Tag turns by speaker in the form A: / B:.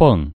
A: Pong.